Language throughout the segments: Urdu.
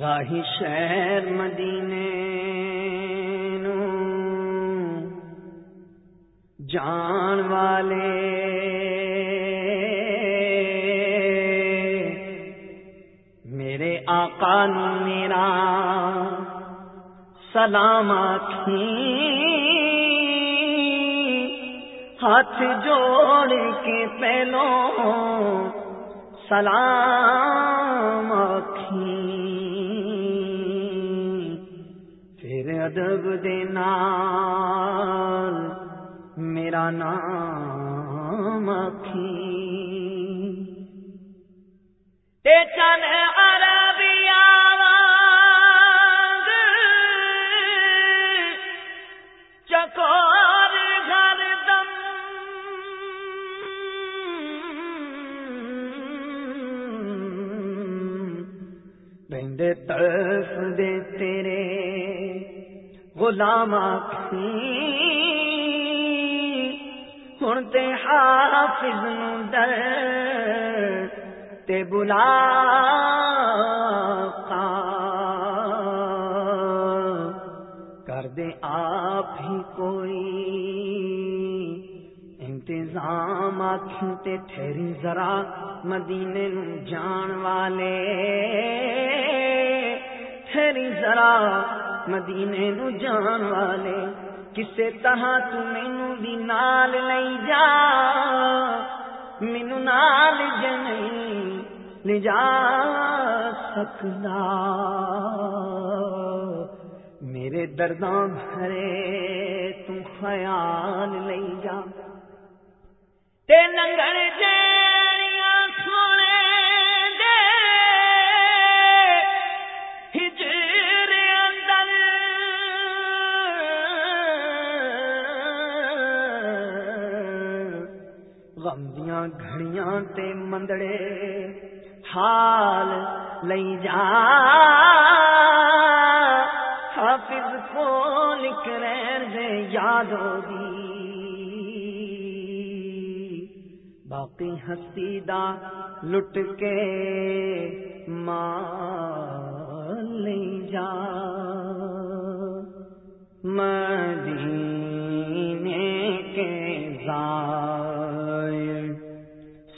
راہی شہر مدینے نو۔ جان والے میرے آقا نو میرا سلام آخی ہاتھ جوڑ کے پہلو سلام آخی ادب دینا میرا نام آخی چن عرب غلام آخی। ہوں تے حافظ در تے بلا کر دے آپ ہی کوئی انتظام آخ ٹھہری ذرا مدینے جان والے۔ ٹھہری ذرا مدینے نو جان والے، کسے طرح تو مینو بھی نال نہیں جا مینو نال نہیں لے جا سکتا میرے درداں بھرے تو خیال لے جا۔ تے ننگڑ جیڑیاں گھڑیاں تے مندڑے حال لئی جا حافظ کو لکھ رہن دے یادو دی باقی ہستی دا لٹ کے مال لئی جا مدینے کے زائر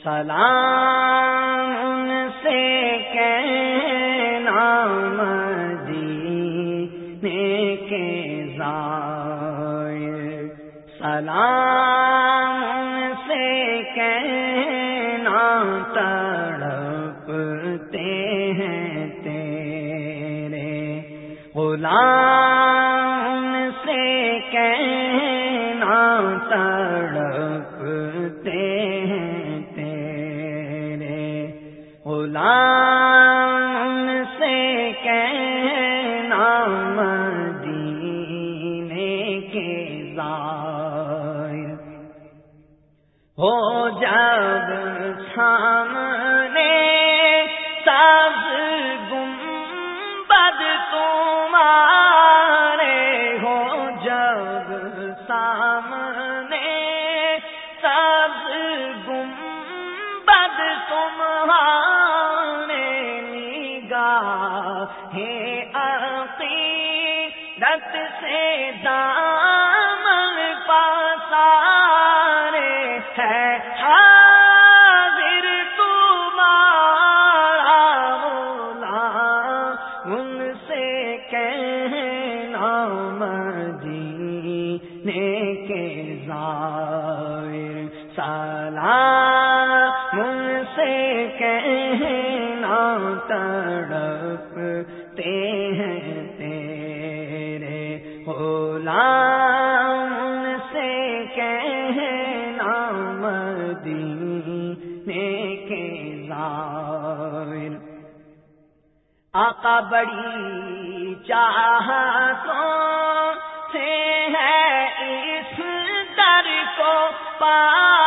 سلام سے کہنا مدینے کے زائر۔ سلام سے کہنا تڑپتے ہیں تیرے۔ غلام سے کہنا تڑپتے سامنے سب گنبد تمہارے ہو جب سامنے سب گنبد تمہارے نگاہ ہے عقیدت سے دامن پاسارے ہے سے کہنا تڑپتے ہیں تیرے غلام ان سے کہنا مدینے کے ظاہر آقا بڑی چاہتوں سے ہے اس در کو پایا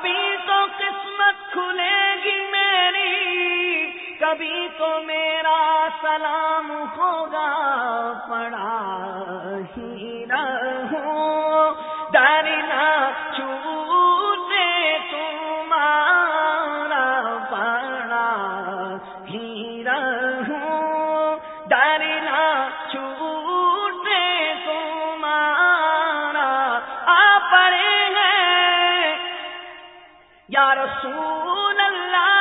کبھی تو قسمت کھلے گی میری کبھی تو میرا سلام ہوگا پڑا ہی رہوں یا رسول اللہ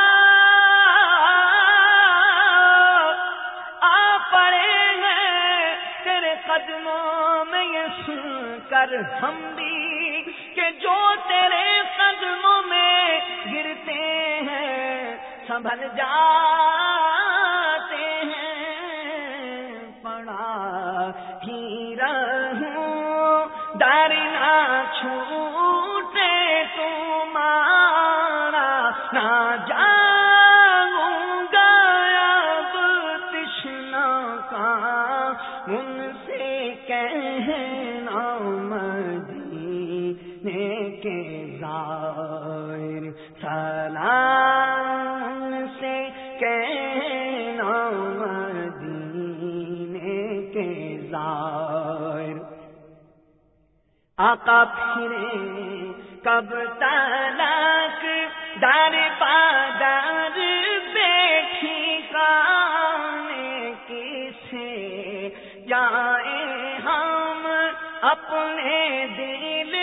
قدموں میں یہ سن کر ہم بھی کہ جو تیرے قدموں میں گرتے ہیں، سنبھل جا۔ ان سے کہنا مدینے کے زائر سلام سے کہنا مدینے کے زائر آقا پھرے کب اپنے دل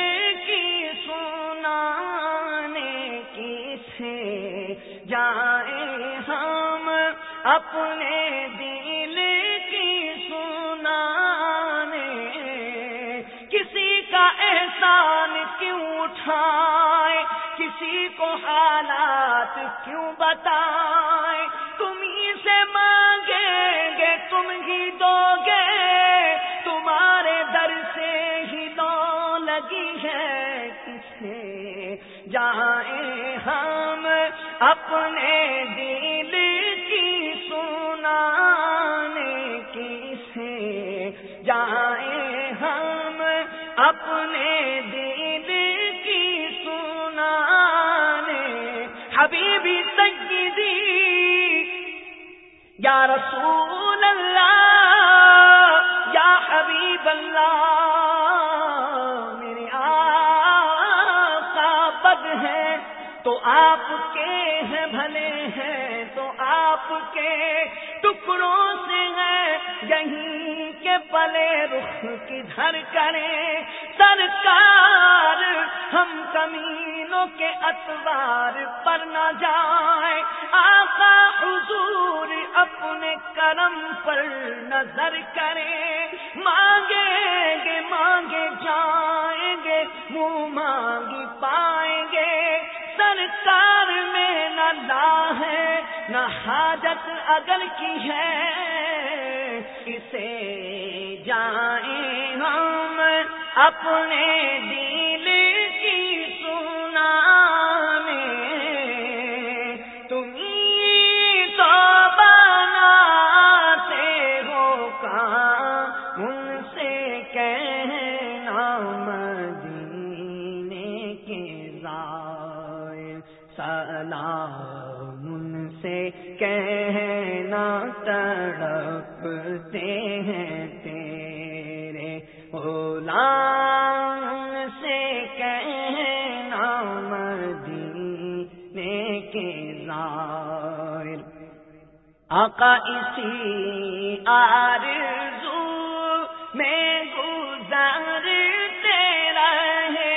کی سنانے کسے جائے ہم اپنے دل کی سنانے۔ کسی کا احسان کیوں اٹھائے؟ کسی کو حالات کیوں بتائے؟ تم ہی سے مانگیں گے، تم ہی دو گے۔ اپنے دل کی سنانے کسے جائیں ہم اپنے دل کی سنانے۔ حبیبی سیدی، یا رسول اللہ، یا حبیب اللہ تو آپ کے ہیں بھلے ہیں، تو آپ کے ٹکڑوں سے ہیں، یہیں کے پلے رخ کدھر کریں؟ سرکار، ہم کمینوں کے اتوار پر نہ جائیں۔ آقا حضور اپنے کرم پر نظر کریں۔ اگر کی ہے، اسے جائیں ہم اپنے دل کی سنا سنانے۔ تم تو بناتے ہو کام، ان سے کہنا مدینے کے زائر سلام، ان سے کہنا تڑپتے ہیں تیرے غلام سے کہنا مدینے کے زائر آقا اسی آرزو میں گزارتے رہے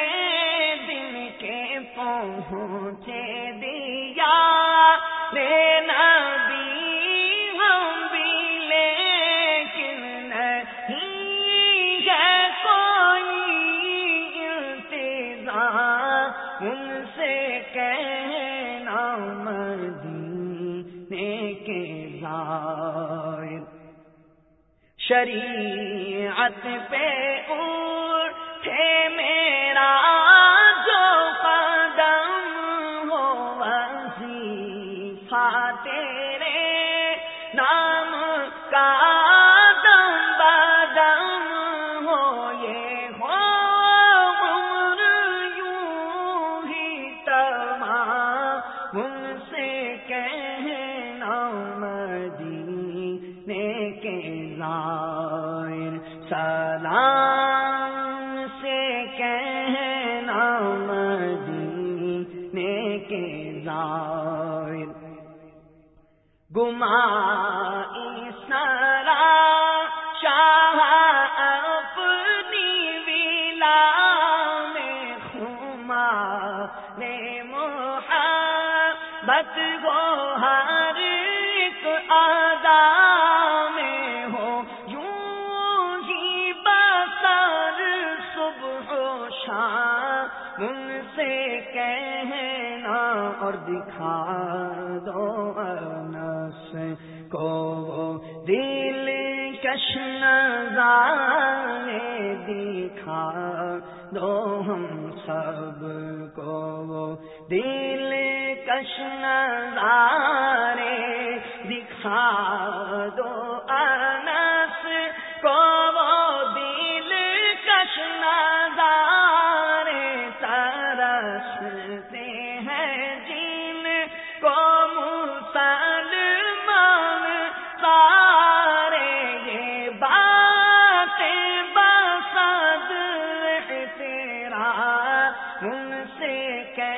دن کے پہنچے کے زائر شریعت پہ اون گما سرا صبح شام ان سے کہنا اور دکھا دو کو۔ دل کشن دکھا دو ہم سب کو۔ دل کشن دکھا دو۔ ان سے کہ